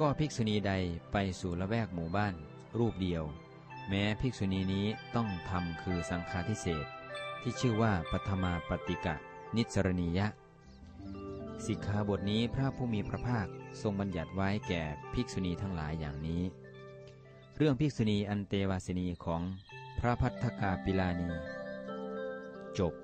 ก็ภิกษุณีใดไปสู่ละแวกหมู่บ้าน รูปเดียว แม้ภิกษุณีนี้ต้องทำคือสังฆาทิเศษที่ชื่อว่าปัทมาปฏิกะ นิสรณียะสิกขาบทนี้พระผู้มีพระภาคทรงบัญญัติไว้แก่ภิกษุณีทั้งหลายอย่างนี้ เรื่องภิกษุณีอันเตวาสินีของพระพัฒกาปิลานี จบ